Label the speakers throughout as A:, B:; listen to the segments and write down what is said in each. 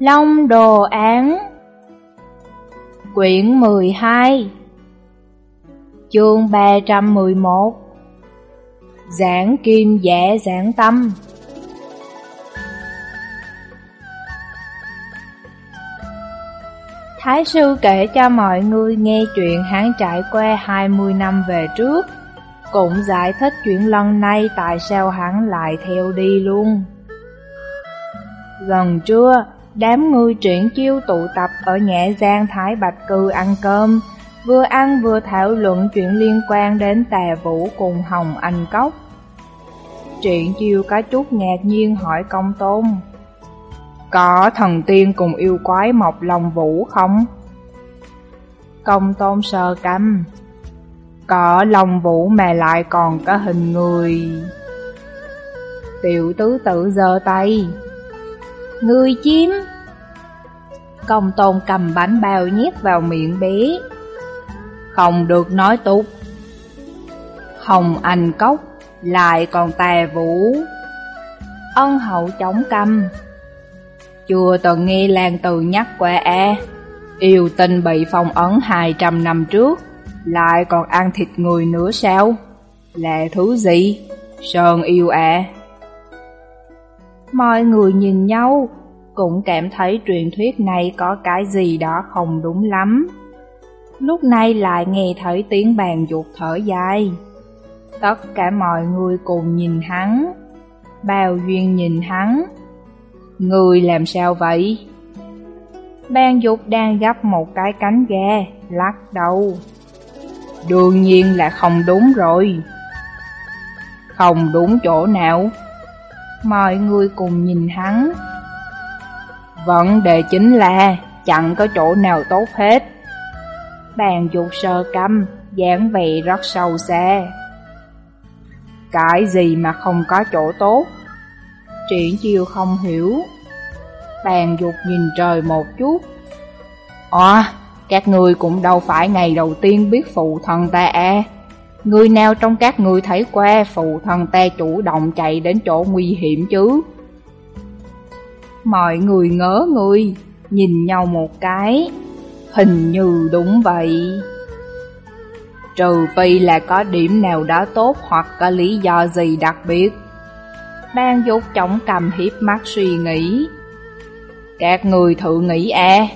A: Long Đồ Án. Quyển 12 Chương 311 Giảng Kim Dạ Giảng Tâm. Thái sư kể cho mọi người nghe chuyện hắn trải qua 20 năm về trước Cũng giải thích chuyện lần này tại sao hắn lại theo đi luôn. Gần trưa, đám người triển chiêu tụ tập ở nhẹ giang Thái Bạch Cư ăn cơm. Vừa ăn vừa thảo luận chuyện liên quan đến tà vũ cùng Hồng Anh Cốc. Triển chiêu có chút ngạc nhiên hỏi công tôn, có thần tiên cùng yêu quái mọc lòng vũ không? Công tôn sơ căm Có lòng vũ mà lại còn có hình người. Tiểu tứ tự giơ tay Người chim Công tôn cầm bánh bao nhét vào miệng bé. Không được nói tục. Hồng Anh Cốc, lại còn tà vũ. Ân hậu chống cầm chưa từng nghe Lan Từ nhắc qua e. Yêu tinh bị phong ấn 200 năm trước, Lại còn ăn thịt người nữa sao? Là thứ gì? Sơn yêu à Mọi người nhìn nhau Cũng cảm thấy truyền thuyết này có cái gì đó không đúng lắm Lúc này lại nghe thấy tiếng bàn dục thở dài Tất cả mọi người cùng nhìn hắn Bao duyên nhìn hắn Người làm sao vậy? Bàn dục đang gấp một cái cánh gà, lắc đầu. Đương nhiên là không đúng rồi. Không đúng chỗ nào? Mọi người cùng nhìn hắn. Vấn đề chính là chẳng có chỗ nào tốt hết. Bàn dục sơ căm, dáng vẻ rất sâu xa. Cái gì mà không có chỗ tốt? Triển chiêu không hiểu Bàn dục nhìn trời một chút À, các người cũng đâu phải ngày đầu tiên biết phụ thần ta à Người nào trong các người thấy qua phụ thần ta chủ động chạy đến chỗ nguy hiểm chứ? Mọi người ngỡ người, nhìn nhau một cái. Hình như đúng vậy. Trừ phi là có điểm nào đó tốt hoặc có lý do gì đặc biệt. Đang dục trọng cầm hiếp mắt suy nghĩ. Các người thử nghĩ à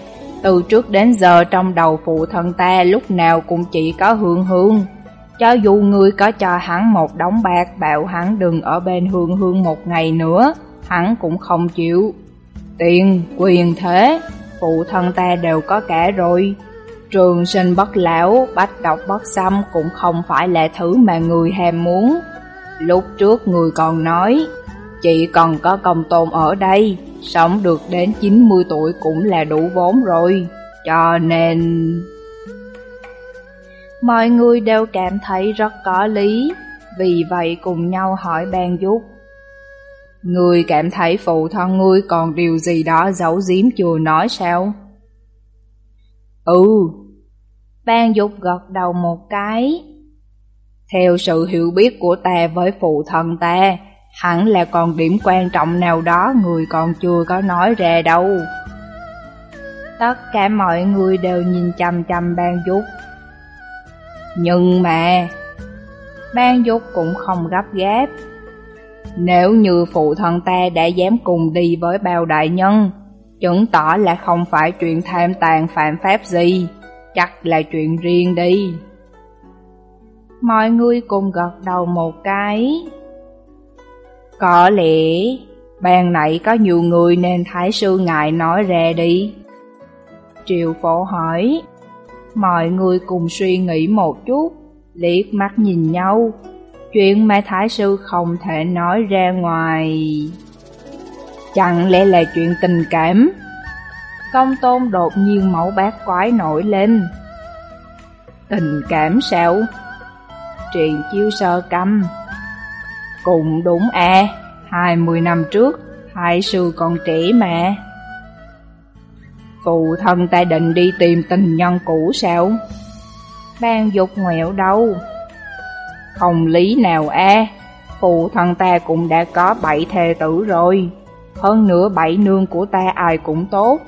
A: Từ trước đến giờ trong đầu phụ thân ta lúc nào cũng chỉ có hương hương. Cho dù người có cho hắn một đống bạc bảo hắn đừng ở bên hương hương một ngày nữa Hắn cũng không chịu. Tiền, quyền thế, phụ thân ta đều có cả rồi. Trường sinh bất lão, bách độc bất xâm cũng không phải là thứ mà người ham muốn. Lúc trước người còn nói Chị còn có công tôn ở đây, sống được đến 90 tuổi cũng là đủ vốn rồi, cho nên... Mọi người đều cảm thấy rất có lý, vì vậy cùng nhau hỏi ban giúp. Người cảm thấy phụ thân ngươi còn điều gì đó giấu giếm chưa nói sao? Ừ. Ban dục gật đầu một cái. Theo sự hiểu biết của ta với phụ thân ta, Hẳn là còn điểm quan trọng nào đó người còn chưa có nói ra đâu. Tất cả mọi người đều nhìn chăm chăm ban dục. Nhưng mà, ban dục cũng không gấp gáp. Nếu như phụ thân ta đã dám cùng đi với bao đại nhân, chứng tỏ là không phải chuyện tham tàn phạm pháp gì, chắc là chuyện riêng đi. Mọi người cùng gật đầu một cái. Có lẽ ban này có nhiều người nên Thái sư ngại nói ra đi. Triệu phổ hỏi, mọi người cùng suy nghĩ một chút, liếc mắt nhìn nhau. Chuyện mà Thái sư không thể nói ra ngoài. Chẳng lẽ là chuyện tình cảm? Công tôn đột nhiên mẫu bát quái nổi lên. Tình cảm sao? Triền chiêu sơ căm cũng đúng à, hai mươi năm trước, hai sư còn trẻ mà. Phụ thân ta định đi tìm tình nhân cũ sao? Ban dục ngoẹo đâu? Không lý nào a, phụ thân ta cũng đã có bảy thê tử rồi. Hơn nữa bảy nương của ta ai cũng tốt,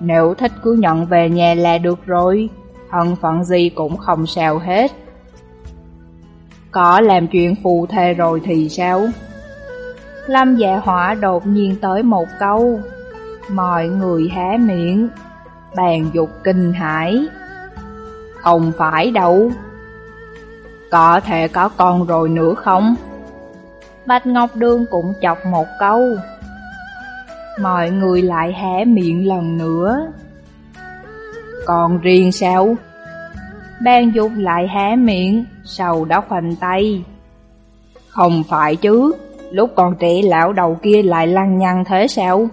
A: nếu thích cứ nhận về nhà là được rồi, thân phận gì cũng không sao hết. Có làm chuyện phù thề rồi thì sao? Lâm dạ hỏa đột nhiên tới một câu. Mọi người há miệng, bàn dục kinh hãi. Không phải đâu. Có thể có con rồi nữa không? Bạch Ngọc Đương cũng chọc một câu. Mọi người lại hé miệng lần nữa. Còn riêng sao? Ban dục lại hé miệng, sau đó khoanh tay. Không phải chứ, lúc còn trẻ lão đầu kia lại lăng nhăng thế sao?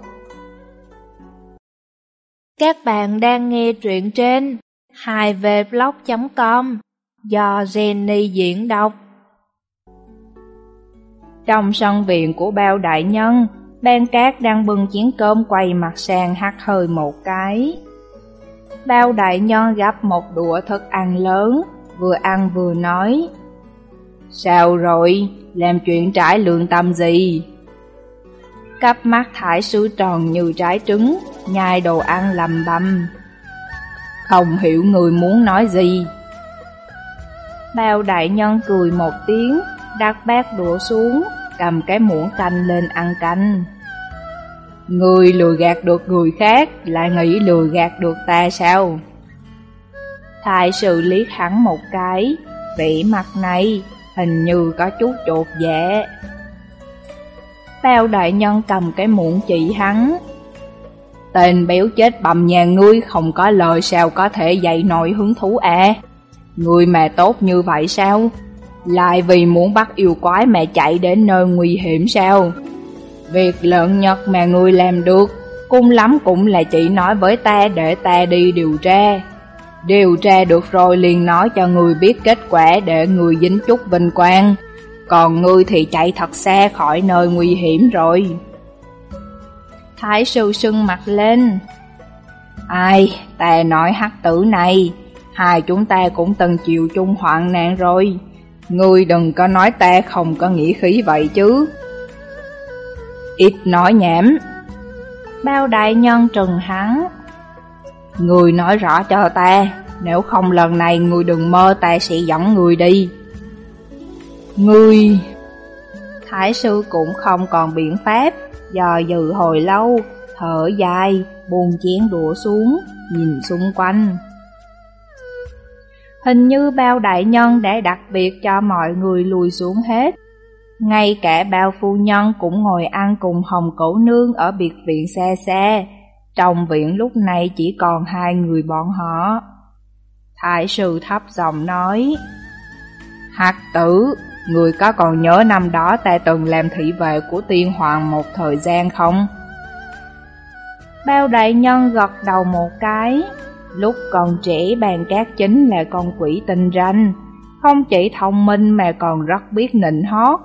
B: Các bạn đang nghe truyện trên 2vblog.com do Jenny diễn đọc.
A: Trong sân viện của bao đại nhân, Ban Cát đang bưng chén cơm quay mặt sang hắt hơi một cái. Bao đại nhân gắp một đũa thức ăn lớn, vừa ăn vừa nói. Sao rồi, làm chuyện trải lương tâm gì? Cặp mắt thải sư tròn như trái trứng, nhai đồ ăn lầm bầm Không hiểu người muốn nói gì. Bao đại nhân cười một tiếng, đặt bát đũa xuống, cầm cái muỗng canh lên ăn canh. Người lừa gạt được người khác, lại nghĩ lừa gạt được ta sao? Thái sự liếc hắn một cái, vẻ mặt này hình như có chút chột dạ. Bao đại nhân cầm cái muỗng chỉ hắn. Tên béo chết bầm nhà ngươi không có lời sao có thể dạy nổi hứng thú à? Ngươi mà tốt như vậy sao? Lại vì muốn bắt yêu quái mà chạy đến nơi nguy hiểm sao? Việc lợn nhật mà ngươi làm được, cung lắm cũng là chỉ nói với ta để ta đi điều tra. Điều tra được rồi liền nói cho người biết kết quả để người dính chút vinh quang. Còn ngươi thì chạy thật xa khỏi nơi nguy hiểm rồi. Thái sư sưng mặt lên. Ai, ta nói hắc tử này, hai chúng ta cũng từng chịu chung hoạn nạn rồi. Ngươi đừng có nói ta không có nghĩa khí vậy chứ. Ít nói nhảm. Bao đại nhân trừng hắn. Người nói rõ cho ta, nếu không lần này người đừng mơ ta sẽ dẫn người đi. Ngươi... Thái sư cũng không còn biện pháp, dò dự hồi lâu, thở dài, buồn chén đũa xuống, nhìn xung quanh. Hình như bao đại nhân đã đặc biệt cho mọi người lùi xuống hết. Ngay cả bao phu nhân cũng ngồi ăn cùng hồng cổ nương ở biệt viện xa xa. Trong viện lúc này chỉ còn hai người bọn họ. Thái sư thấp giọng nói, Hạt tử, người có còn nhớ năm đó ta từng làm thị vệ của tiên hoàng một thời gian không? Bao đại nhân gật đầu một cái, lúc còn trẻ bàn cát chính là con quỷ tinh ranh, không chỉ thông minh mà còn rất biết nịnh hót.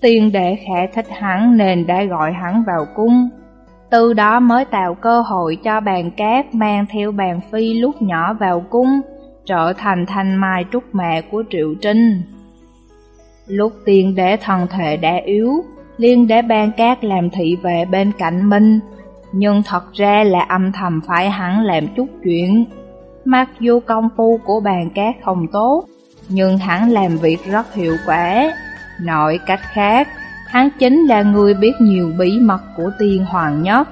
A: Tiên đệ khẽ thích hắn nên đã gọi hắn vào cung. Từ đó mới tạo cơ hội cho bàn cát mang theo bàn phi lúc nhỏ vào cung, trở thành thanh mai trúc mẹ của Triệu Trinh. Lúc tiên đế thần thể đã yếu, liên đế ban cát làm thị vệ bên cạnh Minh, nhưng thật ra là âm thầm phải hắn làm chút chuyện. Mặc dù công phu của bàn cát không tốt, nhưng hắn làm việc rất hiệu quả. Nội cách khác, hắn chính là người biết nhiều bí mật của tiên hoàng nhất.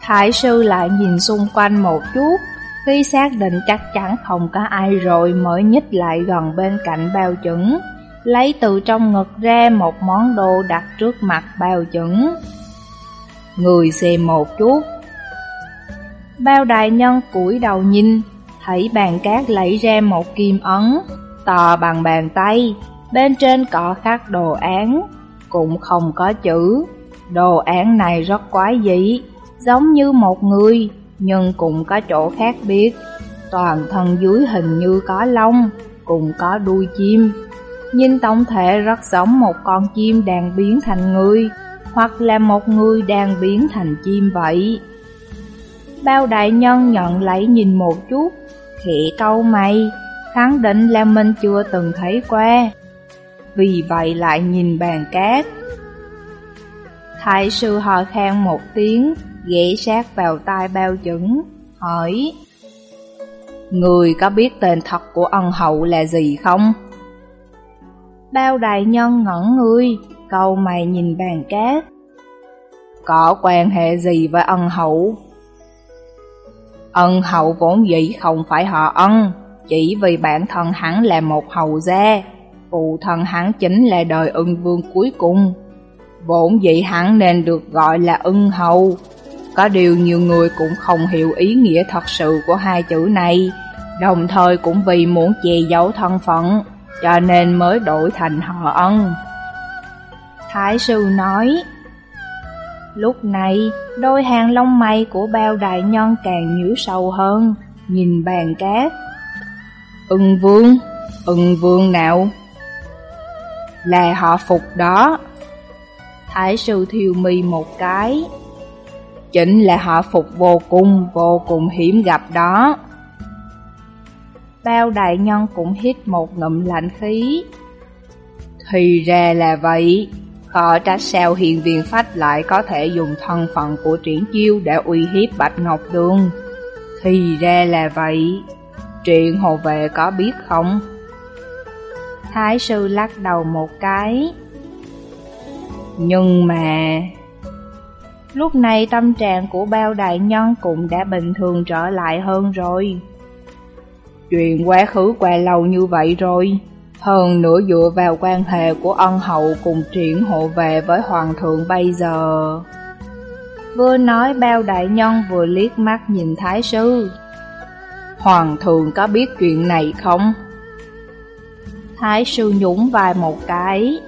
A: Thái sư lại nhìn xung quanh một chút, khi xác định chắc chắn không có ai rồi mới nhích lại gần bên cạnh bao chuẩn lấy từ trong ngực ra một món đồ đặt trước mặt bao chuẩn Người xem một chút. Bao đại nhân cúi đầu nhìn, thấy bàn cát lấy ra một kim ấn, to bằng bàn tay, bên trên cọ khắc đồ án, cũng không có chữ. Đồ án này rất quái dị, giống như một người, nhưng cũng có chỗ khác biệt. Toàn thân dưới hình như có lông, cũng có đuôi chim. Nhìn tổng thể rất giống một con chim đang biến thành người, hoặc là một người đang biến thành chim vậy. Bao đại nhân nhận lấy nhìn một chút, khẽ câu mày, khẳng định là mình chưa từng thấy qua. Vì vậy lại nhìn bàn cát. Thái sư hò khan một tiếng, ghé sát vào tai bao chứng, hỏi Người có biết tên thật của ân hậu là gì không? Bao đại nhân ngẩn người, câu mày nhìn bàn cát. Có quan hệ gì với ân hậu? Ân hậu vốn dĩ không phải họ ân, chỉ vì bản thân hắn là một hầu gia, phụ thân hắn chính là đời ưng vương cuối cùng. Vốn dĩ hắn nên được gọi là ưng hầu. Có điều nhiều người cũng không hiểu ý nghĩa thật sự của hai chữ này, đồng thời cũng vì muốn che giấu thân phận, cho nên mới đổi thành họ ân. Thái sư nói, Lúc này, đôi hàng lông mày của bao đại nhân càng nhíu sâu hơn, nhìn bàn cát. Ưng vương, ưng vương nào? Là họ phục đó. Thái sư thiêu mi một cái. Chính là họ phục vô cùng, vô cùng hiếm gặp đó. Bao đại nhân cũng hít một ngụm lạnh khí. Thì ra là vậy. Khó trách sao hiền viên phách lại có thể dùng thân phận của triển chiêu để uy hiếp Bạch Ngọc Đường. Thì ra là vậy. Chuyện hồ về có biết không? Thái sư lắc đầu một cái. Nhưng mà... Lúc này tâm trạng của bao đại nhân cũng đã bình thường trở lại hơn rồi. Chuyện quá khứ qua lâu như vậy rồi, hơn nữa dựa vào quan hệ của ân hậu cùng triển hộ về với hoàng thượng bây giờ. Vừa nói bao đại nhân vừa liếc mắt nhìn thái sư. Hoàng thượng có biết chuyện này không? Thái sư nhún vai một cái.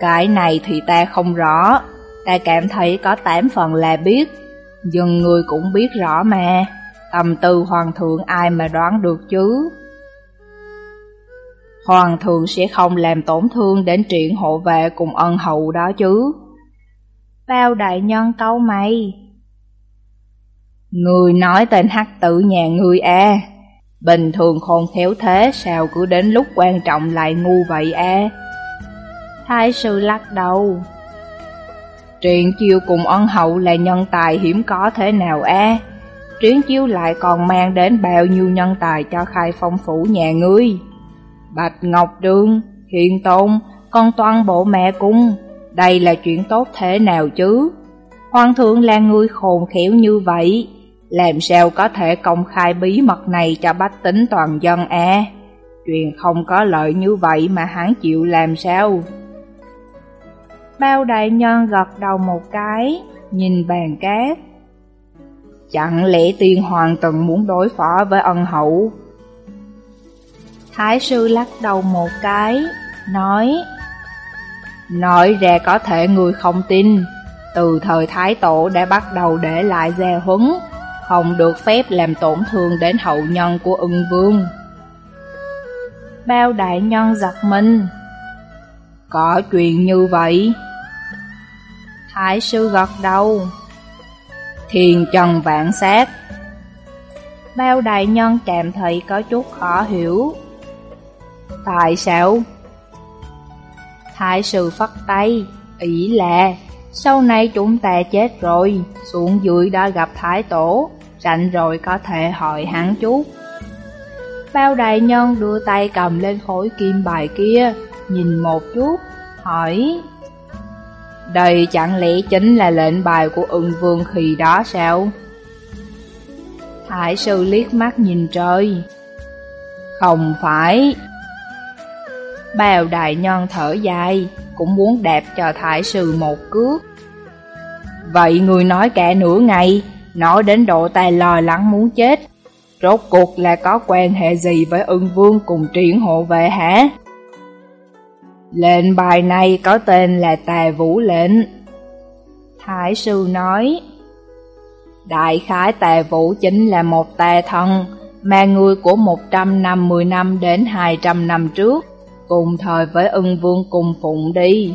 A: Cái này thì ta không rõ, ta cảm thấy có tám phần là biết, Dân người cũng biết rõ mà, tầm tư hoàng thượng ai mà đoán được chứ. Hoàng thượng sẽ không làm tổn thương đến triển hộ vệ cùng ân hậu đó chứ. Bao đại nhân câu mày. Người nói tên hắc tử nhà ngươi à. Bình thường khôn khéo thế sao cứ đến lúc quan trọng lại ngu vậy à? Thái sư lắc đầu. Truyện chiêu cùng ân hậu là nhân tài hiếm có thế nào à? Truyện chiêu lại còn mang đến bao nhiêu nhân tài cho khai phong phủ nhà ngươi? Bạch Ngọc Đường, Hiện Tôn, con toàn bộ mẹ cung, đây là chuyện tốt thế nào chứ? Hoàng thượng là người khôn khéo như vậy, làm sao có thể công khai bí mật này cho bách tính toàn dân à? Chuyện không có lợi như vậy mà hắn chịu làm sao? Bao đại nhân gật đầu một cái, nhìn bàn cát. Chẳng lẽ tiên hoàng từng muốn đối phó với ân hậu? Thái sư lắc đầu một cái, nói Nói ra có thể người không tin, từ thời Thái Tổ đã bắt đầu để lại gia huấn, không được phép làm tổn thương đến hậu nhân của ưng vương. Bao đại nhân giật mình Có chuyện như vậy Thái sư gật đầu Thiền trần vạn sát Bao đại nhân cảm thấy có chút khó hiểu Tại sao? Thái sư phất tay, ý là sau này chúng ta chết rồi, xuống dưới đã gặp Thái Tổ, rảnh rồi có thể hỏi hắn chút. Bao đại nhân đưa tay cầm lên khối kim bài kia, nhìn một chút, hỏi đây chẳng lẽ chính là lệnh bài của ưng vương khi đó sao? Thái sư liếc mắt nhìn trời Không phải Bào đại nhân thở dài, cũng muốn đẹp cho thái sư một cước. Vậy người nói cả nửa ngày, nói đến độ tài lo lắng muốn chết. Rốt cuộc là có quan hệ gì với ưng vương cùng triển hộ vệ hả? Lệnh bài này có tên là Tà Vũ Lệnh. Thái sư nói, Đại khái Tà Vũ chính là một tà thần, mà người của 150 năm đến 200 năm trước cùng thời với ưng vương cùng phụng đi.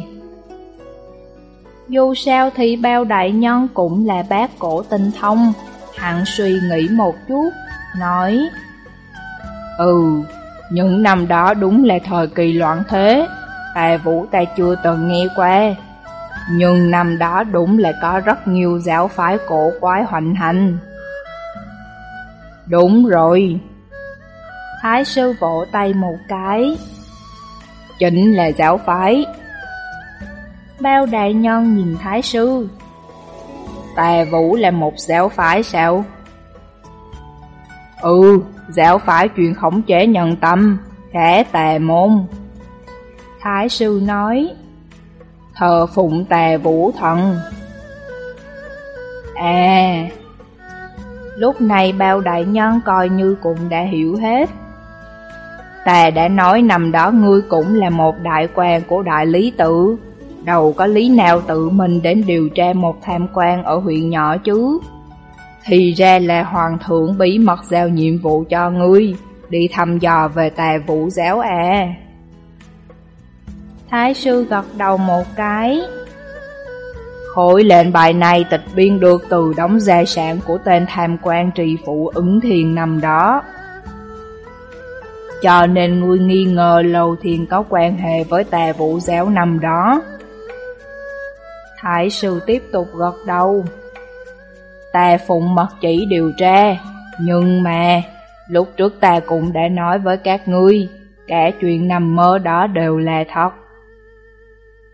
A: Dù sao thì bao đại nhân cũng là bác cổ tinh thông, hẳn suy nghĩ một chút, nói Ừ, những năm đó đúng là thời kỳ loạn thế, tài vũ ta chưa từng nghe qua. Nhưng năm đó đúng là có rất nhiều giáo phái cổ quái hoành hành. Đúng rồi.
B: Thái sư vỗ tay một cái.
A: Chính là giáo phái.
B: Bao đại nhân nhìn thái sư.
A: Tà vũ là một giáo phái sao? Ừ, giáo phái truyền khống chế nhân tâm, khẽ tà môn.
B: Thái sư nói,
A: thờ phụng tà vũ thần.
B: À, lúc này bao đại nhân coi như cũng đã hiểu hết.
A: Tề đã nói nằm đó ngươi cũng là một đại quan của đại lý tự, đâu có lý nào tự mình đến điều tra một tham quan ở huyện nhỏ chứ. Thì ra là hoàng thượng bí mật giao nhiệm vụ cho ngươi, đi thăm dò về tà vũ giáo à.
B: Thái sư gật đầu một cái.
A: Khối lệnh bài này tịch biên được từ đóng gia sản của tên tham quan trì phụ ứng thiền nằm đó. Cho nên ngươi nghi ngờ Lầu Thiền có quan hệ với tà vũ giáo nằm đó.
B: Thái sư tiếp tục gật đầu.
A: Ta phụng mật chỉ điều tra, nhưng mà lúc trước ta cũng đã nói với các ngươi, cả chuyện nằm mơ đó đều là thật.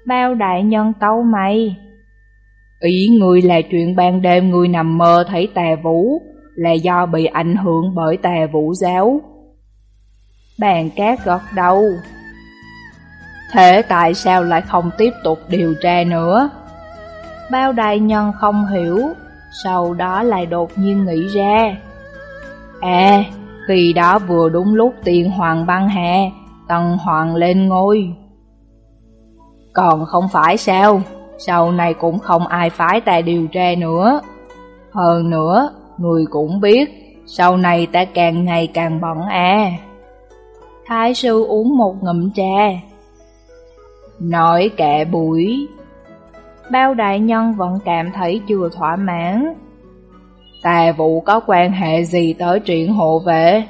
B: Bao đại nhân tâu mày.
A: Ý ngươi là chuyện ban đêm ngươi nằm mơ thấy tà vũ, là do bị ảnh hưởng bởi tà vũ giáo.
B: Bàn cát gật đầu.
A: Thế tại sao lại không tiếp tục điều tra nữa?
B: Bao đại nhân không hiểu, sau đó lại đột nhiên nghĩ ra.
A: À, khi đó vừa đúng lúc tiền hoàng băng hà, tần hoàng lên ngôi. Còn không phải sao, sau này cũng không ai phái ta điều tra nữa. Hơn nữa, người cũng biết, sau này ta càng ngày càng bận à.
B: Thái sư uống một ngụm trà.
A: Nói kệ buổi.
B: Bao đại nhân vẫn cảm thấy chưa thỏa mãn.
A: Tà vụ có quan hệ gì tới chuyện hộ vệ?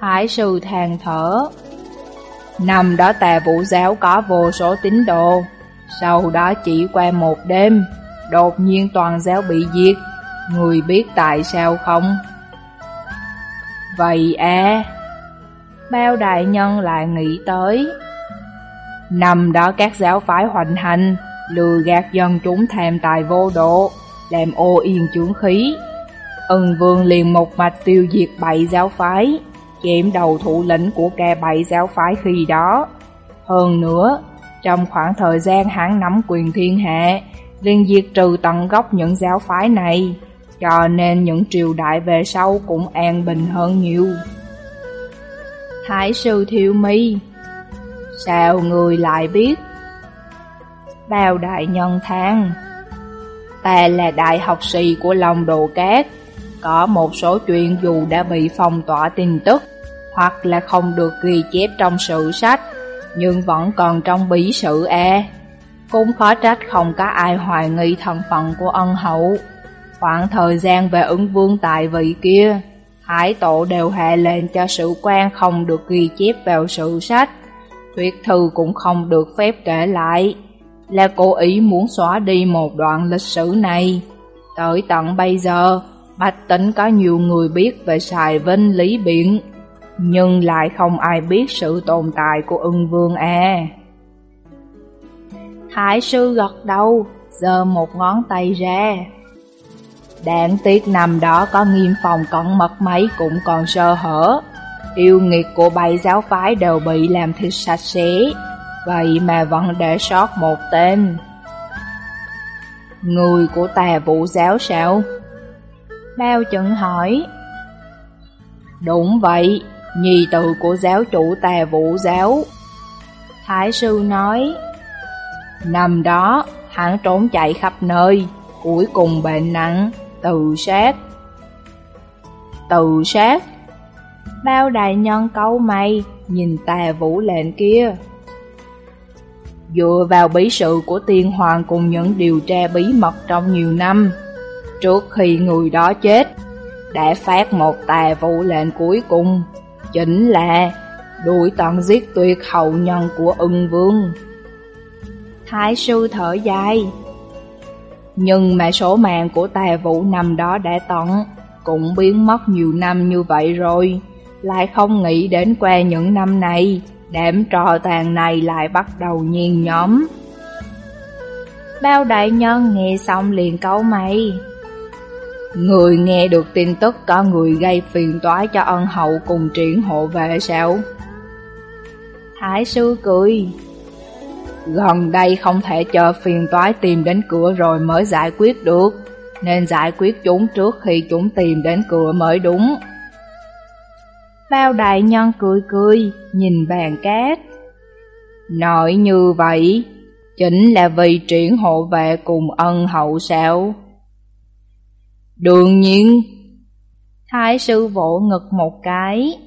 B: Thái sư than thở.
A: Năm đó tà vũ giáo có vô số tín đồ, sau đó chỉ qua một đêm, đột nhiên toàn giáo bị diệt, người biết tại sao không? Vậy à,
B: bao đại nhân lại nghĩ tới.
A: Năm đó các giáo phái hoành hành, lừa gạt dân chúng thèm tài vô độ, làm ô yên chướng khí. Ân vương liền một mạch tiêu diệt bảy giáo phái, kiệm đầu thủ lĩnh của kẻ bảy giáo phái khi đó. Hơn nữa, trong khoảng thời gian hắn nắm quyền thiên hạ, liền diệt trừ tận gốc những giáo phái này, cho nên những triều đại về sau cũng an bình hơn nhiều.
B: Thái sư thiêu mi
A: Sao người lại biết?
B: Bao đại nhân thang
A: Ta là đại học sĩ của lòng đồ cát Có một số chuyện dù đã bị phong tỏa tin tức hoặc là không được ghi chép trong sử sách, Nhưng vẫn còn trong bí sử e. Cũng khó trách không có ai hoài nghi thân phận của ân hậu. Khoảng thời gian về ứng vương tại vị kia Hải tổ đều hạ lệnh cho sự quan không được ghi chép vào sử sách. Thuyết thư cũng không được phép kể lại. Là cố ý muốn xóa đi một đoạn lịch sử này. Tới tận bây giờ Bạch tính có nhiều người biết về Sài Vinh Lý Biện nhưng lại không ai biết sự tồn tại của ưng vương e. à
B: Thái sư gật đầu giơ một ngón tay ra.
A: Đáng tiếc năm đó có nghiêm phòng cẩn mật mấy cũng còn sơ hở. Yêu nghiệt của bảy giáo phái đều bị làm thịt sạch sẽ Vậy mà vẫn để sót một tên. Người của tà vũ giáo sao?
B: Bao chuẩn hỏi.
A: Đúng vậy, nhi tử của giáo chủ tà vũ giáo.
B: Thái sư nói
A: Năm đó, hắn trốn chạy khắp nơi Cuối cùng bệnh nặng, tự sát. Tự sát?
B: Bao đại nhân câu mày, nhìn tà vũ lệnh kia.
A: Dựa vào bí sự của tiên hoàng cùng những điều tra bí mật trong nhiều năm, trước khi người đó chết, đã phát một tà vũ lệnh cuối cùng, chính là đuổi tận giết tuyệt hậu nhân của ưng vương.
B: Thái sư thở dài.
A: Nhưng mà số mạng của tà vũ năm đó đã tận, cũng biến mất nhiều năm như vậy rồi, lại không nghĩ đến qua những năm này, đám trò tàn này lại bắt đầu nhiên nhóm.
B: Bao đại nhân nghe xong liền câu mày.
A: Người nghe được tin tức có người gây phiền toái cho ân hậu cùng triển hộ về sao?
B: Thái sư cười.
A: Gần đây không thể chờ phiền toái tìm đến cửa rồi mới giải quyết được, nên giải quyết chúng trước khi chúng tìm đến cửa mới đúng.
B: Bao đại nhân cười cười, nhìn bàn cát.
A: Nói như vậy, chính là vì triển hộ vệ cùng ân hậu sao? Đương nhiên.
B: Thái sư vỗ ngực một cái.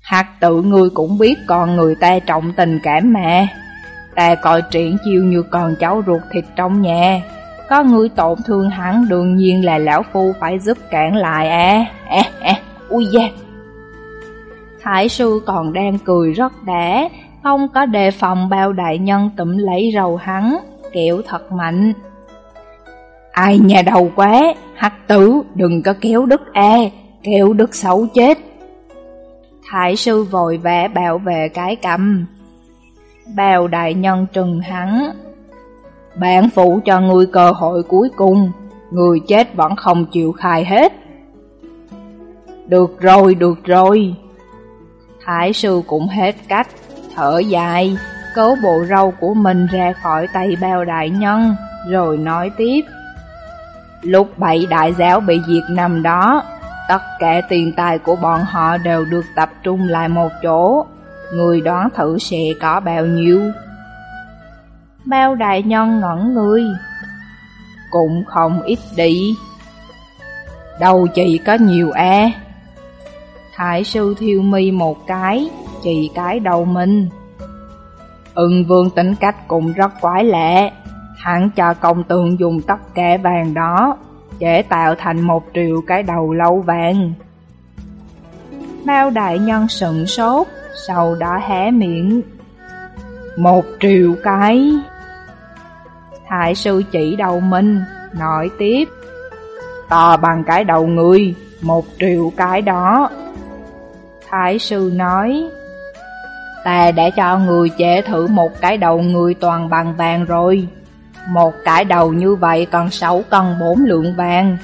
A: Hạt tự ngươi cũng biết con người ta trọng tình cảm mà. Ta coi triển chiêu như con cháu ruột thịt trong nhà. Có người tổn thương hắn đương nhiên là lão phu phải giúp cản lại à. À, à, ui da.
B: Thái sư còn đang cười rất đã, không có đề phòng bao đại nhân tụm lấy rầu hắn, kiểu thật mạnh.
A: Ai nhà đầu quá, hắc tử đừng có kéo đức a, e, kéo đức xấu chết.
B: Thái sư vội vã bảo vệ cái cầm. Bào đại nhân trừng hắn.
A: Bạn phụ cho người cơ hội cuối cùng, người chết vẫn không chịu khai hết. Được rồi, được rồi. Thái sư cũng hết cách, thở dài, cấu bộ râu của mình ra khỏi tay bao đại nhân, rồi nói tiếp. Lúc bảy đại giáo bị diệt năm đó, tất cả tiền tài của bọn họ đều được tập trung lại một chỗ. Người đoán thử sẽ có bao nhiêu?
B: Bao đại nhân ngẩn người.
A: Cũng không ít đi. Đâu chỉ có nhiều e.
B: Thái sư thiêu mi một cái, chỉ cái đầu mình.
A: Ưng vương tính cách cũng rất quái lạ. Hắn cho công tượng dùng tất kẻ vàng đó, để tạo thành một triệu cái đầu lâu vàng.
B: Bao đại nhân sững sốt, sau đó hé miệng.
A: Một triệu cái.
B: Thái sư chỉ đầu mình, nói tiếp.
A: To bằng cái đầu người, một triệu cái đó.
B: Thái sư nói.
A: Ta đã cho người chế thử một cái đầu người toàn bằng vàng rồi. Một cái đầu như vậy còn 6 cân 4 lượng vàng,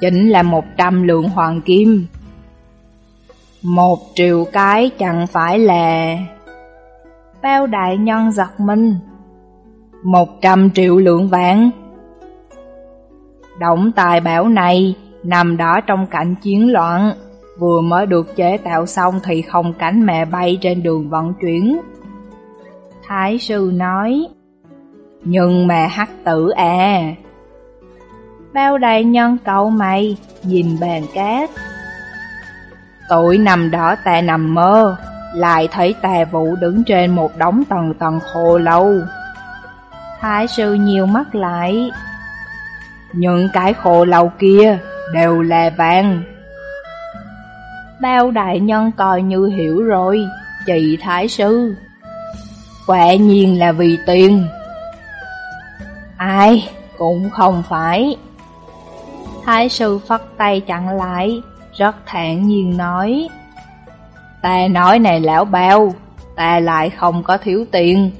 A: chính là 100 lượng hoàng kim. Một triệu cái chẳng phải là...
B: Bao đại nhân giật mình.
A: Một trăm triệu lượng vàng. Động tài bảo này nằm đó trong cảnh chiến loạn, vừa mới được chế tạo xong thì không cánh mẹ bay trên đường vận chuyển.
B: Thái sư nói,
A: nhưng mà hắc tử à.
B: Bao đại nhân cậu mày, nhìn bàn cát.
A: Tuổi nằm đó ta nằm mơ, lại thấy tà vũ đứng trên một đống tầng tầng khô lâu.
B: Thái sư nhiều mắt lại.
A: Những cái khô lâu kia đều là vàng.
B: Bao đại nhân coi như hiểu rồi, chị Thái sư.
A: Quả nhiên là vì tiền. Ai, cũng không phải.
B: Thái sư phất tay chặn lại, rất thản nhiên nói.
A: Ta nói này lão bao, ta lại không có thiếu tiền,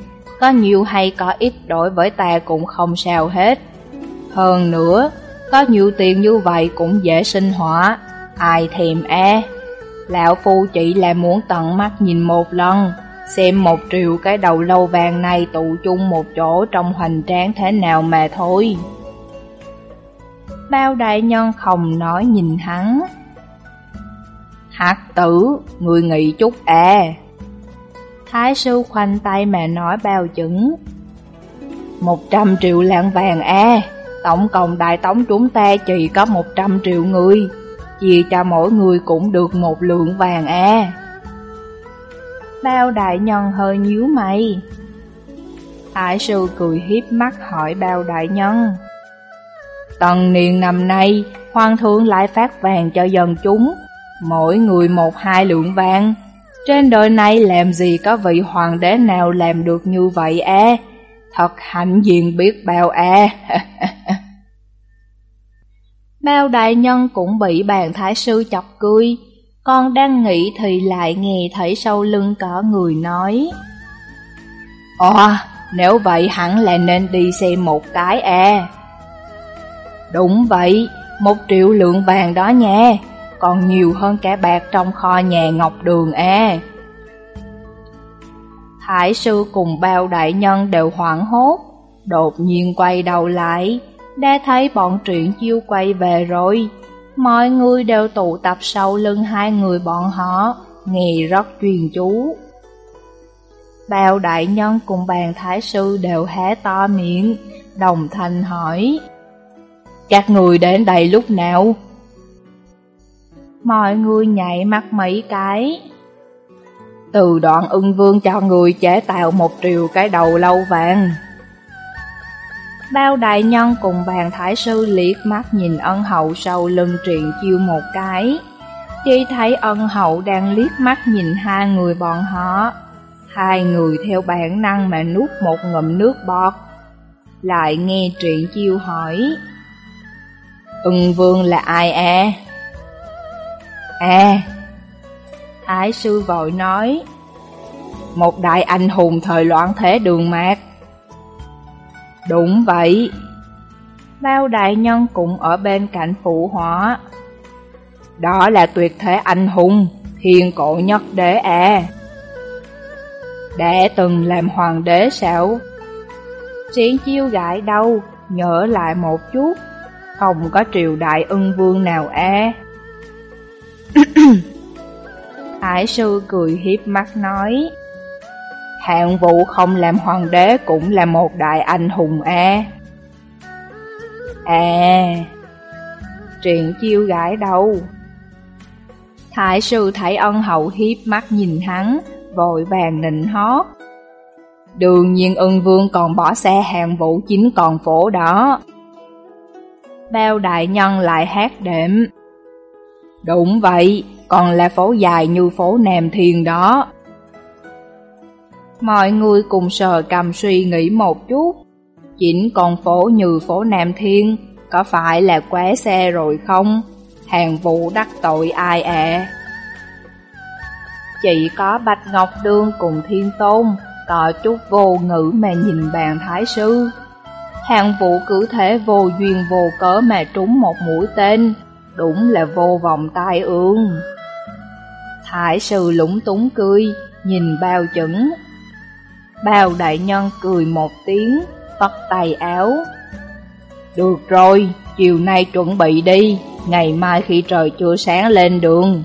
A: có nhiều hay có ít đối với ta cũng không sao hết. Hơn nữa, có nhiều tiền như vậy cũng dễ sinh hỏa, ai thèm e. Lão phu chỉ là muốn tận mắt nhìn một lần, xem một triệu cái đầu lâu vàng này tụ chung một chỗ trong hoành tráng thế nào mà thôi.
B: Bao đại nhân không nói nhìn hắn.
A: Hạc tử, người nghĩ chút à.
B: Thái sư khoanh tay mà nói bao chứng.
A: Một trăm triệu lạng vàng à, tổng cộng đại tống chúng ta chỉ có một trăm triệu người, chia cho mỗi người cũng được một lượng vàng à.
B: Bao đại nhân hơi nhíu mày. Thái sư cười hiếp mắt hỏi bao đại nhân.
A: Tần niên năm nay, hoàng thượng lại phát vàng cho dân chúng, mỗi người một hai lượng vàng. Trên đời này làm gì có vị hoàng đế nào làm được như vậy à? Thật hạnh diện biết bao à.
B: Bao đại nhân cũng bị bàn thái sư chọc cười, con đang nghĩ thì lại nghe thấy sau lưng có người nói.
A: Ồ, nếu vậy hẳn là nên đi xem một cái à. Đúng vậy, một triệu lượng vàng đó nha, còn nhiều hơn cả bạc trong kho nhà Ngọc Đường e. à.
B: Thái sư cùng bao đại nhân đều hoảng hốt, đột nhiên quay đầu lại, đã thấy bọn truyện chiêu quay về rồi. Mọi người đều tụ tập sau lưng hai người bọn họ, nghe rất truyền chú. Bao đại nhân cùng bàn thái sư đều hé to miệng, đồng thanh hỏi.
A: Các người đến đây lúc nào?
B: Mọi người nhảy mắt mấy cái.
A: Từ đoạn ưng vương cho người chế tạo một triệu cái đầu lâu vàng.
B: Bao đại nhân cùng bàn thái sư liếc mắt nhìn ân hậu sau lưng triện chiêu một cái. Chỉ thấy ân hậu đang liếc mắt nhìn hai người bọn họ. Hai người theo bản năng mà nuốt một ngụm nước bọt. Lại nghe triện chiêu hỏi.
A: Ưng vương là ai à?
B: À, Thái sư vội nói,
A: Một đại anh hùng thời loạn thế đường mạc.
B: Đúng vậy. Bao đại nhân cũng ở bên cạnh phụ họa.
A: Đó là tuyệt thế anh hùng, thiên cổ nhất đế à.
B: Đã từng làm hoàng đế sao? Triển chiêu gãi đâu, nhớ lại một chút, không có triều đại ưng vương nào e. à. Hải sư cười hiếp mắt nói,
A: Hạng vũ không làm hoàng đế cũng là một đại anh hùng a.
B: À, truyện chiêu gãi đầu Thái sư thấy ân hậu hiếp mắt nhìn hắn, vội vàng nịnh hót.
A: Đương nhiên ân vương còn bỏ xe hàng vũ chính còn phố đó.
B: Bao đại nhân lại hát đệm.
A: Đúng vậy, còn là phố dài như phố Nam Thiên đó.
B: Mọi người cùng sờ cầm suy nghĩ một chút. Chính con phố như phố Nam Thiên, có phải là quá xe rồi không? Hàng vụ đắc tội ai ạ? À? Chỉ có Bạch Ngọc Đương cùng Thiên Tôn, có chút vô ngữ mà nhìn bàn thái sư. Hàng vụ cứ thể vô duyên vô cớ mà trúng một mũi tên, đúng là vô vòng tai ương. Thái sư lúng túng cười, nhìn bao chững, Bao đại nhân cười một tiếng, vắt tay áo.
A: Được rồi, chiều nay chuẩn bị đi, ngày mai khi trời chưa sáng lên đường.